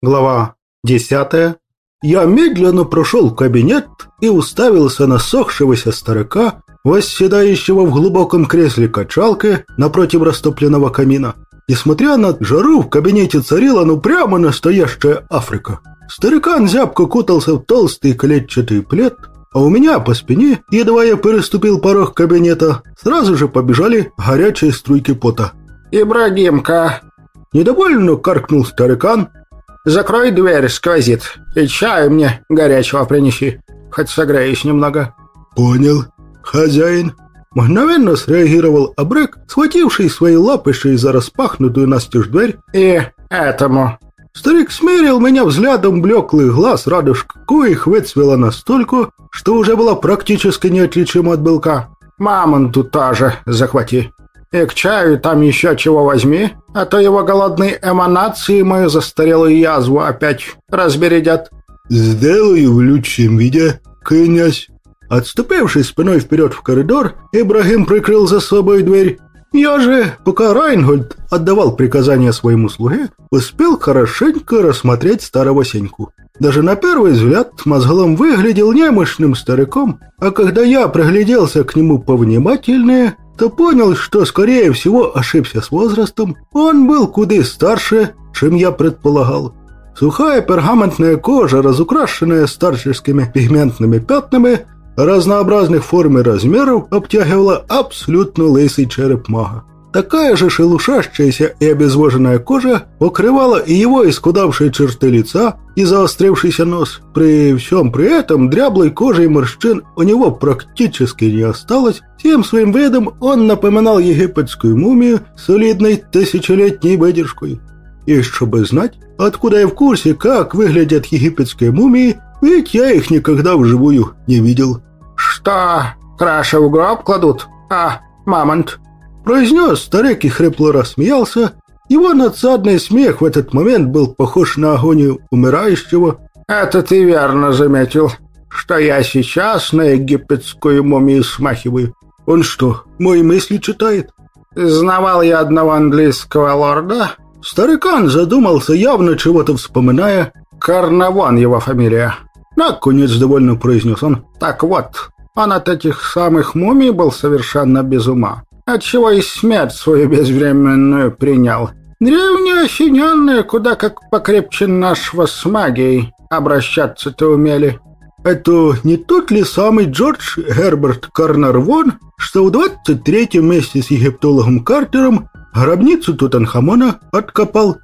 Глава 10. Я медленно прошел в кабинет и уставился на сохшегося старика, восседающего в глубоком кресле качалки напротив растопленного камина. Несмотря на жару, в кабинете царила ну прямо настоящая Африка. Старикан зябко кутался в толстый клетчатый плед, а у меня по спине, едва я переступил порог кабинета, сразу же побежали горячие струйки пота. «Ибрагимка!» Недовольно каркнул старикан, Закрой дверь, сквозит. И чаю мне горячего принеси. Хоть согреюсь немного». «Понял, хозяин». Мгновенно среагировал Абрек, схвативший свои лапыши за распахнутую настежь дверь. «И этому». Старик смерил меня взглядом блеклых глаз, радужка коих выцвела настолько, что уже была практически неотличима от белка. «Мамонту тоже захвати». И к чаю там еще чего возьми, а то его голодные эманации мою застарелую язву опять разбередят». «Сделаю в лучшем виде, князь». Отступивший спиной вперед в коридор, Ибрагим прикрыл за собой дверь. Я же, пока Райнгольд отдавал приказания своему слуге, успел хорошенько рассмотреть старого Сеньку. Даже на первый взгляд мозголом выглядел немощным стариком, а когда я пригляделся к нему повнимательнее, то понял, что, скорее всего, ошибся с возрастом. Он был куда старше, чем я предполагал. Сухая пергаментная кожа, разукрашенная старческими пигментными пятнами, разнообразных форм и размеров, обтягивала абсолютно лысый череп мага. Такая же шелушащаяся и обезвоженная кожа покрывала и его искудавшие черты лица и заострившийся нос. При всем при этом дряблой кожи и морщин у него практически не осталось. Всем своим видом он напоминал египетскую мумию солидной тысячелетней выдержкой. И чтобы знать, откуда я в курсе, как выглядят египетские мумии, ведь я их никогда вживую не видел. «Что, краши в гроб кладут? А, мамонт?» Произнес старик и хрипло рассмеялся. Его надсадный смех в этот момент был похож на агонию умирающего. «Это ты верно заметил, что я сейчас на египетскую мумию смахиваю. Он что, мои мысли читает?» «Знавал я одного английского лорда». Старикан задумался, явно чего-то вспоминая. «Карнавон его фамилия». Наконец довольно произнес он. «Так вот, он от этих самых мумий был совершенно без ума отчего и смерть свою безвременную принял. Древние осененные куда как покрепче нашего с магией обращаться-то умели. Это не тот ли самый Джордж Герберт Карнарвон, что в 23-м месте с египтологом Картером гробницу Тутанхамона откопал?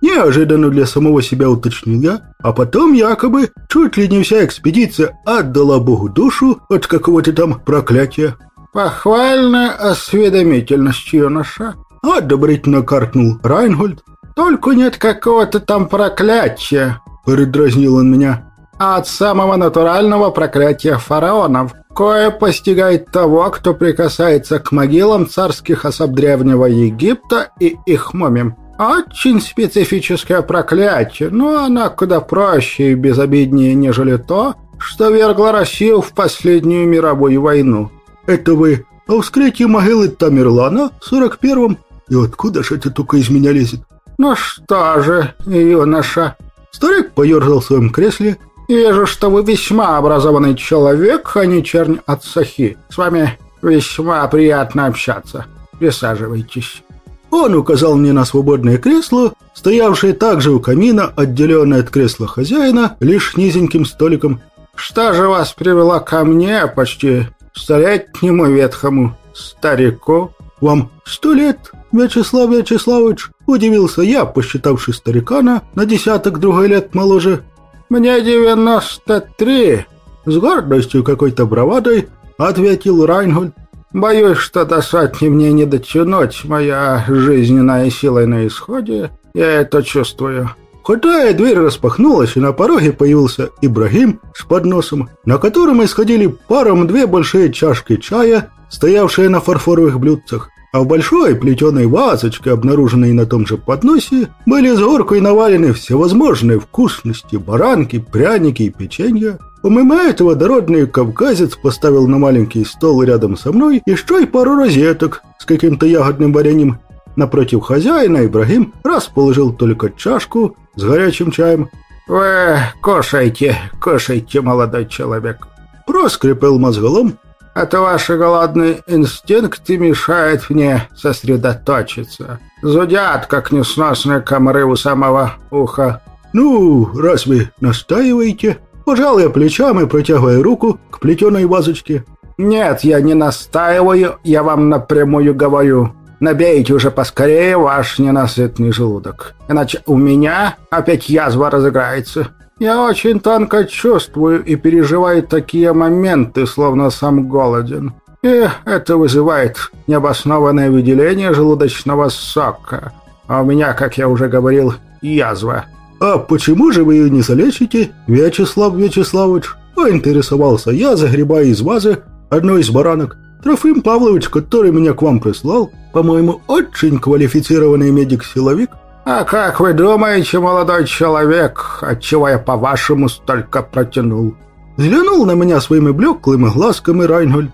Неожиданно для самого себя уточнил я, а потом якобы чуть ли не вся экспедиция отдала Богу душу от какого-то там проклятия. «Похвальная осведомительность, юноша», — одобрительно каркнул Райнгольд. «Только нет какого-то там проклятия», — передразнил он меня. «а от самого натурального проклятия фараонов, кое постигает того, кто прикасается к могилам царских особ Древнего Египта и их мумиям. Очень специфическое проклятие, но оно куда проще и безобиднее, нежели то, что вергло Россию в последнюю мировую войну». «Это вы о вскрытии могилы Тамерлана в сорок первом? И откуда же это только из меня лезет?» «Ну что же, юноша?» Старик поерзал в своем кресле. «Вижу, что вы весьма образованный человек, а не чернь от сахи. С вами весьма приятно общаться. Присаживайтесь». Он указал мне на свободное кресло, стоявшее также у камина, отделенное от кресла хозяина, лишь низеньким столиком. «Что же вас привело ко мне почти столетнему ветхому старику. Вам сто лет, Вячеслав Вячеславович, удивился я, посчитавший старикана на десяток другой лет моложе. Мне девяносто три, с гордостью какой-то бравадой, ответил Райнгольд. Боюсь, что до сотни мне не дотянуть, моя жизненная сила на исходе, я это чувствую. Хотая дверь распахнулась, и на пороге появился Ибрагим с подносом, на котором исходили паром две большие чашки чая, стоявшие на фарфоровых блюдцах, а в большой плетеной вазочке, обнаруженной на том же подносе, были с горкой навалены всевозможные вкусности, баранки, пряники и печенье. Помимо этого, дородный кавказец поставил на маленький стол рядом со мной еще и пару розеток с каким-то ягодным вареньем Напротив хозяина Ибрагим расположил только чашку с горячим чаем. «Вы кушайте, кушайте, молодой человек!» Проскрипел мозголом. «Это ваши голодные инстинкты мешают мне сосредоточиться. Зудят, как несносные комары у самого уха». «Ну, раз вы настаиваете...» Пожал я плечами, протягивая руку к плетеной вазочке. «Нет, я не настаиваю, я вам напрямую говорю. Набейте уже поскорее ваш ненасытный желудок, иначе у меня опять язва разыграется. Я очень тонко чувствую и переживаю такие моменты, словно сам голоден. И это вызывает необоснованное выделение желудочного сока. А у меня, как я уже говорил, язва. «А почему же вы ее не залечите, Вячеслав Вячеславович?» Поинтересовался я, загребая из вазы одной из баранок. Трофим Павлович, который меня к вам прислал, по-моему, очень квалифицированный медик-силовик. А как вы думаете, молодой человек, отчего я по-вашему столько протянул? Взглянул на меня своими блеклыми глазками Райнгольд.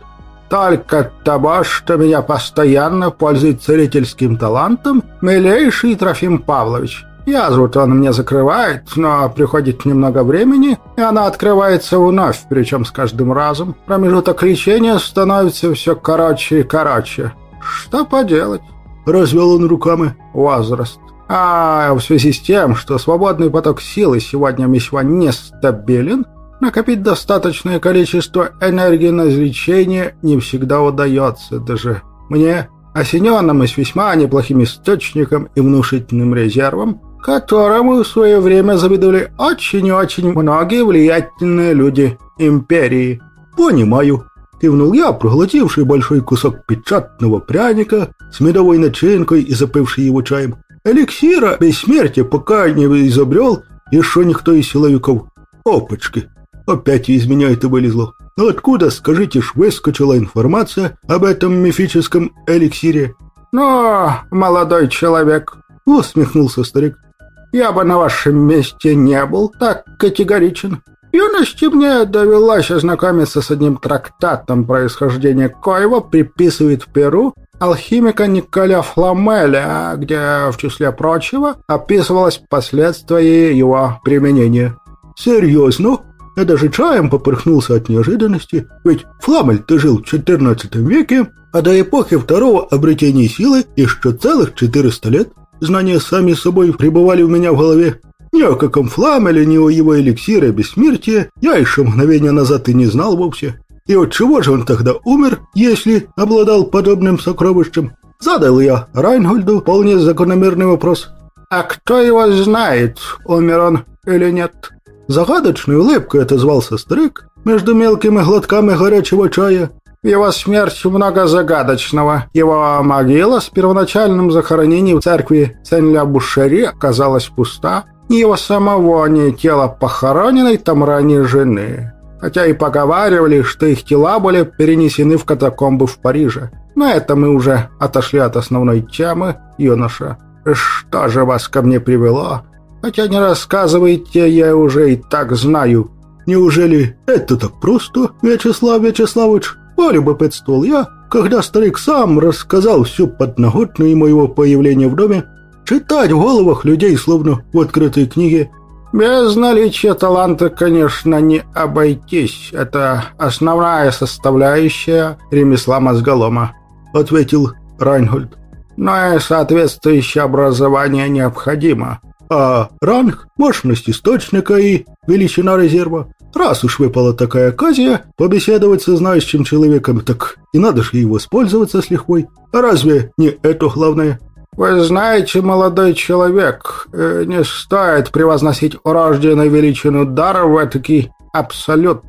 Только того, что меня постоянно пользует целительским талантом, милейший Трофим Павлович. Язву-то он мне закрывает, но приходит немного времени, и она открывается вновь, причем с каждым разом. Промежуток лечения становится все короче и короче. Что поделать? Развел он руками. Возраст. А в связи с тем, что свободный поток силы сегодня весьма нестабилен, накопить достаточное количество энергии на излечение не всегда удается даже мне, осененным с весьма неплохим источником и внушительным резервом, которому в свое время завидовали очень очень многие влиятельные люди империи. «Понимаю», – кивнул я, проглотивший большой кусок печатного пряника с медовой начинкой и запивший его чаем. «Эликсира бессмертия пока не изобрел еще никто из силовиков. Опачки, опять из меня это вылезло. Но откуда, скажите ж, выскочила информация об этом мифическом эликсире?» «Ну, молодой человек», – усмехнулся старик, я бы на вашем месте не был так категоричен. Юности мне довелось ознакомиться с одним трактатом происхождения коего приписывает в Перу алхимика Николя Фламеля, где, в числе прочего, описывалось последствия его применения. «Серьезно?» Я даже чаем поперхнулся от неожиданности, ведь Фламель-то жил в XIV веке, а до эпохи второго обретения силы еще целых 400 лет. Знания сами собой пребывали у меня в голове. Ни о каком фламеле, ни о его эликсире бессмертия я еще мгновение назад и не знал вовсе. И от чего же он тогда умер, если обладал подобным сокровищем? Задал я Райнгольду вполне закономерный вопрос. «А кто его знает, умер он или нет?» Загадочной улыбкой отозвался старик между мелкими глотками горячего чая его смерть много загадочного. Его могила с первоначальным захоронением в церкви Сен-Ля-Бушери оказалась пуста. Ни его самого, ни тело похороненной там ранее жены. Хотя и поговаривали, что их тела были перенесены в катакомбы в Париже. Но это мы уже отошли от основной темы, юноша. Что же вас ко мне привело? Хотя не рассказывайте, я уже и так знаю. Неужели это так просто, Вячеслав Вячеславович? Полюбопытствовал я, когда старик сам рассказал всю подноготную моего появления в доме, читать в головах людей, словно в открытой книге. «Без наличия таланта, конечно, не обойтись. Это основная составляющая ремесла мозголома», — ответил Райнгольд. «Но и соответствующее образование необходимо. А ранг, мощность источника и величина резерва Раз уж выпала такая оказия побеседовать со знающим человеком, так и надо же ей воспользоваться с лихвой. А разве не это главное? «Вы знаете, молодой человек, э, не стоит превозносить урожденную величину дара в этакий абсолют»,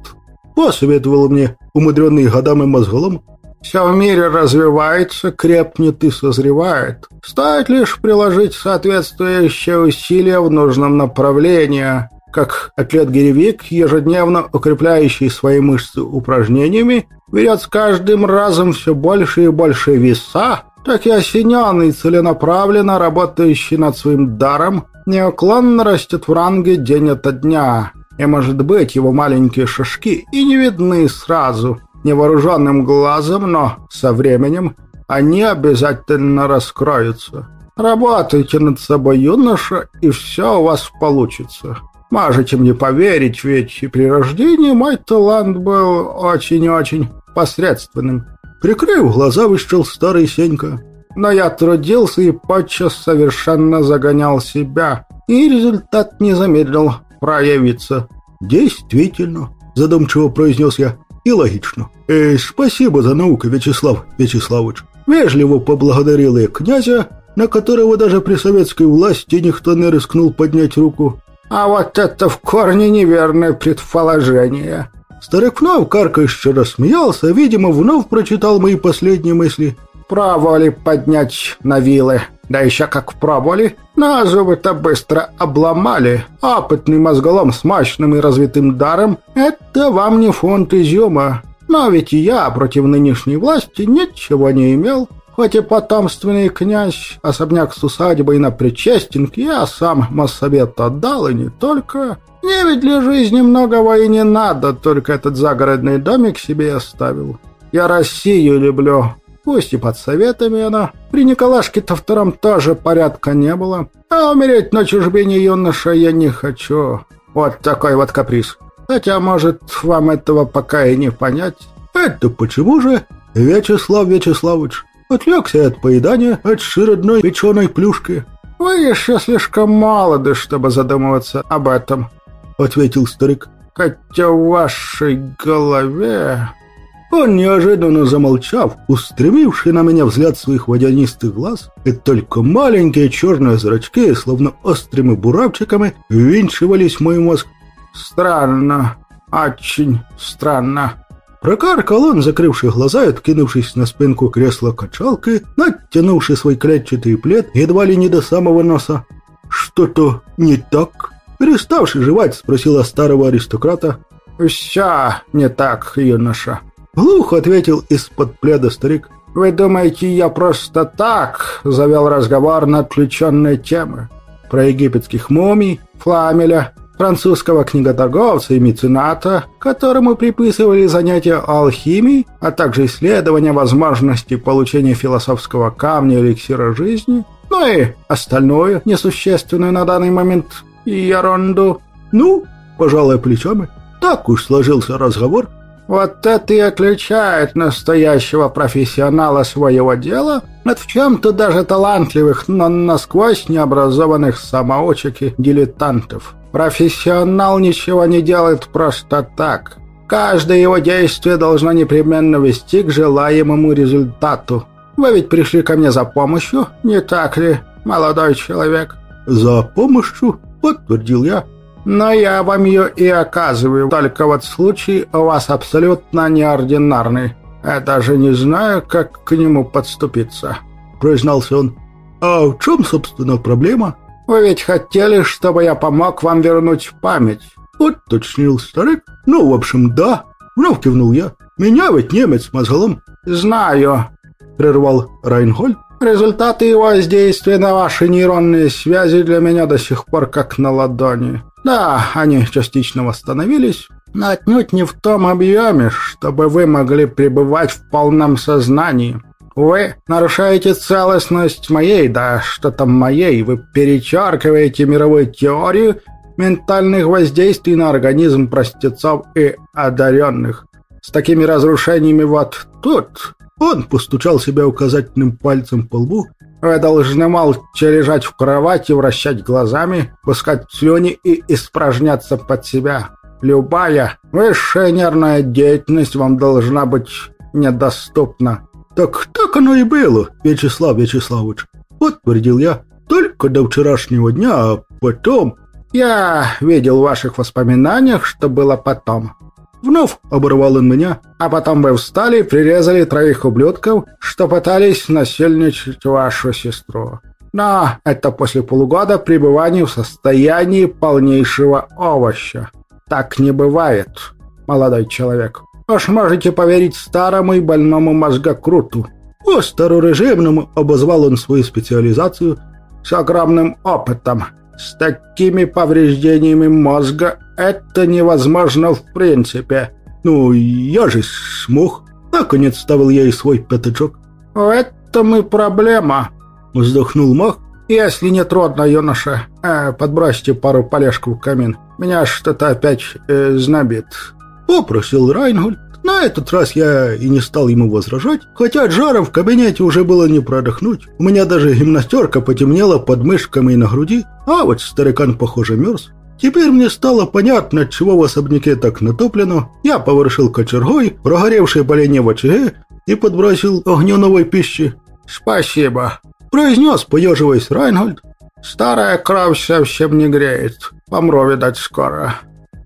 посоветовал мне умудренный годами мозголом. «Все в мире развивается, крепнет и созревает. Стоит лишь приложить соответствующие усилия в нужном направлении» как атлет-гиревик, ежедневно укрепляющий свои мышцы упражнениями, берет с каждым разом все больше и больше веса, так и осененный, целенаправленно работающий над своим даром, неуклонно растет в ранге день ото дня. И, может быть, его маленькие шажки и не видны сразу, невооруженным глазом, но со временем они обязательно раскроются. Работайте над собой, юноша, и все у вас получится. Можете мне поверить, ведь при рождении мой талант был очень-очень посредственным. Прикрыв глаза, вышел старый Сенька. Но я трудился и подчас совершенно загонял себя, и результат не замедлил проявиться. «Действительно», – задумчиво произнес я, – «и логично. Э, спасибо за науку, Вячеслав Вячеславович». Вежливо поблагодарил я князя, на которого даже при советской власти никто не рискнул поднять руку. «А вот это в корне неверное предположение», Старик вновь каркающе рассмеялся, видимо, вновь прочитал мои последние мысли. «Пробовали поднять на вилы, да еще как пробовали, но зубы-то быстро обломали. Опытный мозголом с мощным и развитым даром – это вам не фунт изюма. Но ведь я против нынешней власти ничего не имел. Хоть и потомственный князь, особняк с усадьбой на Причестенке, я сам моссовет отдал, и не только. Мне ведь для жизни многого и не надо, только этот загородный домик себе оставил. Я Россию люблю, пусть и под советами она. При Николашке-то втором тоже порядка не было. А умереть на чужбине юноша я не хочу. Вот такой вот каприз. Хотя, может, вам этого пока и не понять. Это почему же, Вячеслав Вячеславович? Отвлекся от поедания от широдной печеной плюшки. «Вы еще слишком молоды, чтобы задумываться об этом», — ответил старик. «Хотя в вашей голове...» Он, неожиданно замолчав, устремивший на меня взгляд своих водянистых глаз, и только маленькие черные зрачки, словно острыми буравчиками, ввинчивались в мой мозг. «Странно, очень странно», Прокаркал он, закрывший глаза и откинувшись на спинку кресла-качалки, натянувший свой клетчатый плед едва ли не до самого носа. «Что-то не так?» Переставший жевать, спросила старого аристократа. «Все не так, юноша», — глухо ответил из-под пледа старик. «Вы думаете, я просто так завел разговор на отвлеченные темы? Про египетских мумий, Фламеля, французского книготорговца и мецената, которому приписывали занятия алхимией, а также исследования возможности получения философского камня эликсира жизни, ну и остальное, несущественное на данный момент, ерунду. Ну, пожалуй, плечами, так уж сложился разговор. Вот это и отличает настоящего профессионала своего дела от в чем-то даже талантливых, но насквозь необразованных самоучек и дилетантов. Профессионал ничего не делает просто так. Каждое его действие должно непременно вести к желаемому результату. Вы ведь пришли ко мне за помощью, не так ли, молодой человек?» «За помощью?» – подтвердил я. «Но я вам ее и оказываю, только вот случай у вас абсолютно неординарный. Я даже не знаю, как к нему подступиться», – признался он. «А в чем, собственно, проблема?» Вы ведь хотели, чтобы я помог вам вернуть память?» Уточнил старик. «Ну, в общем, да». Вновь кивнул я. «Меня ведь немец мозголом». «Знаю», — прервал Райнгольд. «Результаты его воздействия на ваши нейронные связи для меня до сих пор как на ладони. Да, они частично восстановились, но отнюдь не в том объеме, чтобы вы могли пребывать в полном сознании. Вы нарушаете целостность моей, да что там моей, вы перечеркиваете мировую теорию ментальных воздействий на организм простецов и одаренных. С такими разрушениями вот тут он постучал себя указательным пальцем по лбу. Вы должны молча лежать в кровати, вращать глазами, пускать слюни и испражняться под себя. Любая высшая нервная деятельность вам должна быть недоступна. «Так так оно и было, Вячеслав Вячеславович», — подтвердил я. «Только до вчерашнего дня, а потом...» «Я видел в ваших воспоминаниях, что было потом». Вновь оборвал он меня. «А потом вы встали и прирезали троих ублюдков, что пытались насильничать вашу сестру. Но это после полугода пребывания в состоянии полнейшего овоща. Так не бывает, молодой человек». Аж можете поверить старому и больному мозгокруту. По старорежимному обозвал он свою специализацию с огромным опытом. С такими повреждениями мозга это невозможно в принципе. Ну, я же смог. Наконец ставил я и свой пятачок. В этом и проблема», — вздохнул Мах. «Если не трудно, юноша, э, подбросьте пару полежков в камин. Меня что-то опять э, знобит». Попросил Райнгольд. На этот раз я и не стал ему возражать, хотя от жара в кабинете уже было не продохнуть. У меня даже гимнастерка потемнела под мышками и на груди, а вот старикан, похоже, мерз. Теперь мне стало понятно, чего в особняке так натоплено. Я повершил кочергой, прогоревшей поленье в очаге и подбросил огню новой пищи. «Спасибо», – произнес, поеживаясь Райнгольд. «Старая кровь совсем не греет. Помру, видать, скоро».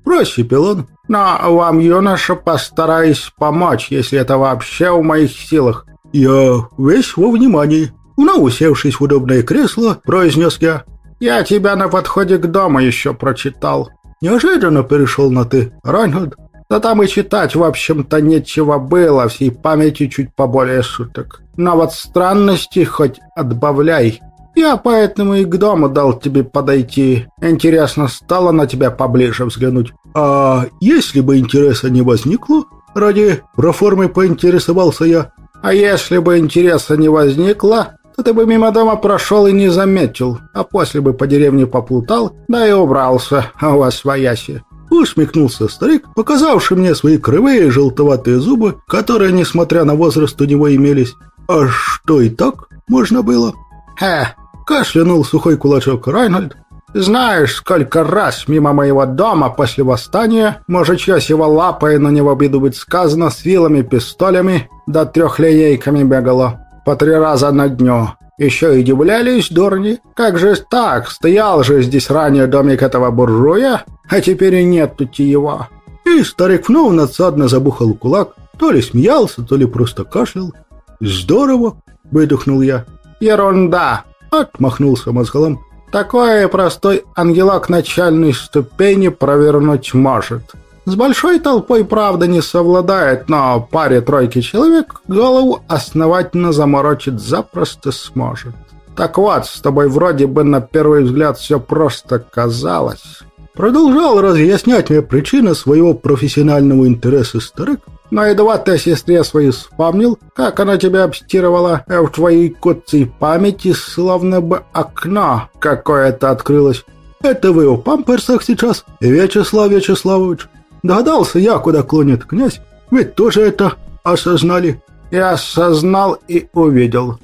Просипел он. «Но вам, юноша, постараюсь помочь, если это вообще в моих силах». «Я весь во внимании». Но, усевшись в удобное кресло, произнес я. «Я тебя на подходе к дому еще прочитал». Неожиданно перешел на «ты», Райнгольд. Да там и читать, в общем-то, нечего было, всей памяти чуть поболее суток. Но вот странности хоть отбавляй. Я поэтому и к дому дал тебе подойти. Интересно стало на тебя поближе взглянуть. А если бы интереса не возникло? Ради проформы поинтересовался я. А если бы интереса не возникло, то ты бы мимо дома прошел и не заметил, а после бы по деревне поплутал, да и убрался, а у вас свояси. Усмехнулся старик, показавший мне свои кривые желтоватые зубы, которые, несмотря на возраст, у него имелись. А что и так можно было? «Хе!» – кашлянул сухой кулачок Райнольд. «Знаешь, сколько раз мимо моего дома после восстания мужичье сего лапой на него обиду быть сказано с вилами, пистолями да трехлинейками бегало. По три раза на дню. Еще и удивлялись, дурни. Как же так? Стоял же здесь ранее домик этого буржуя, а теперь и нет тут его. И старик вновь надсадно забухал кулак, то ли смеялся, то ли просто кашлял. «Здорово!» – выдохнул я. «Ерунда!» – отмахнулся мозголом. «Такой простой ангелок начальной ступени провернуть может. С большой толпой, правда, не совладает, но паре-тройки человек голову основательно заморочить запросто сможет. Так вот, с тобой вроде бы на первый взгляд все просто казалось. Продолжал разъяснять мне причины своего профессионального интереса старик, но едва ты сестре своей вспомнил, как она тебя обстирывала, а в твоей котцей памяти словно бы окно какое-то открылось. Это вы о памперсах сейчас, Вячеслав Вячеславович? Догадался я, куда клонит князь. Вы тоже это осознали. Я осознал и увидел.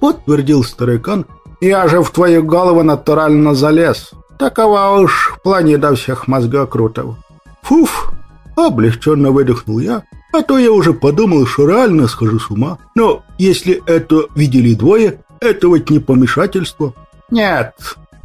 Подтвердил старикан. Я же в твою голову натурально залез. Такова уж планета всех мозгокрутов. Фуф, облегченно выдохнул я, а то я уже подумал, что реально схожу с ума. Но если это видели двое, это ведь не помешательство. Нет,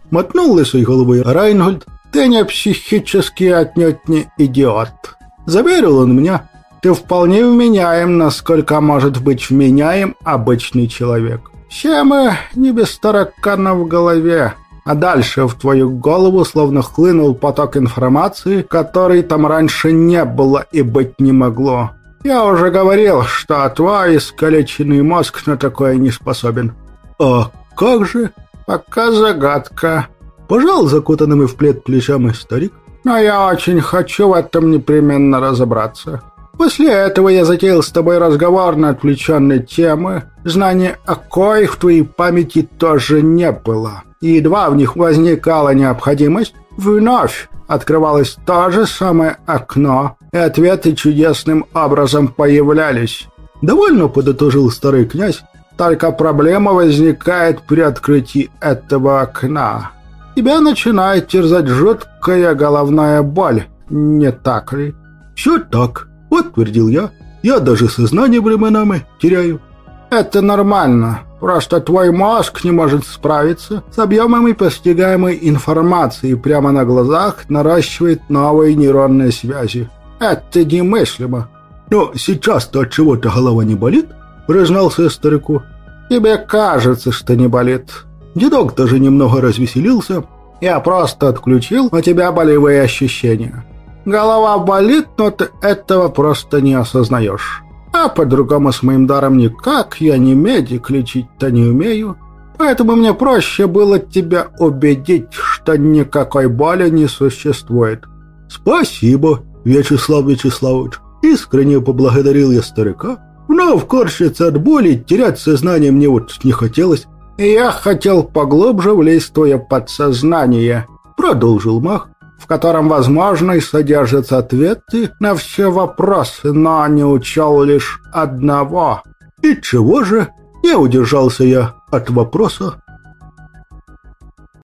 мотнул лысой головой Райнгольд, ты не психически отнюдь не идиот. Заверил он меня. Ты вполне вменяем, насколько может быть вменяем обычный человек. Все мы не без таракана в голове. А дальше в твою голову словно хлынул поток информации, который там раньше не было и быть не могло. Я уже говорил, что твой искалеченный мозг на такое не способен. А как же? Пока загадка. Пожал закутанными в плед плечами старик. Но я очень хочу в этом непременно разобраться. После этого я затеял с тобой разговор на отвлеченные темы, знания о коих в твоей памяти тоже не было. И едва в них возникала необходимость, вновь открывалось то же самое окно, и ответы чудесным образом появлялись. Довольно подытожил старый князь, только проблема возникает при открытии этого окна тебя начинает терзать жуткая головная боль, не так ли?» «Все так», — подтвердил я. «Я даже сознание временами теряю». «Это нормально. Просто твой мозг не может справиться с объемами постигаемой информации прямо на глазах наращивает новые нейронные связи. Это немыслимо». «Но сейчас-то от чего-то голова не болит?» — признался старику. «Тебе кажется, что не болит. Дедок даже немного развеселился. Я просто отключил у тебя болевые ощущения. Голова болит, но ты этого просто не осознаешь. А по-другому с моим даром никак, я не медик, лечить-то не умею. Поэтому мне проще было тебя убедить, что никакой боли не существует. Спасибо, Вячеслав Вячеславович. Искренне поблагодарил я старика но вкорщиться от боли, терять сознание мне вот не хотелось. «Я хотел поглубже влезть в твое подсознание», — продолжил Мах, «в котором, возможно, и содержатся ответы на все вопросы, но не учел лишь одного». «И чего же?» Не удержался я от вопроса.